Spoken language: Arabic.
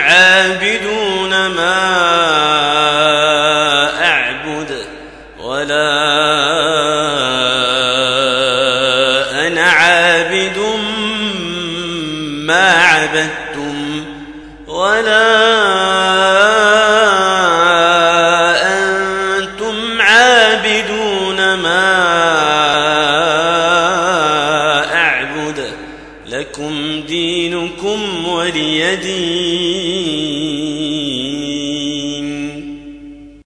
عابدون ما أعبد ولا أنا عابد ما عبدتم ولا أنتم عابدون ما أعبد لكم دينكم ولي دين.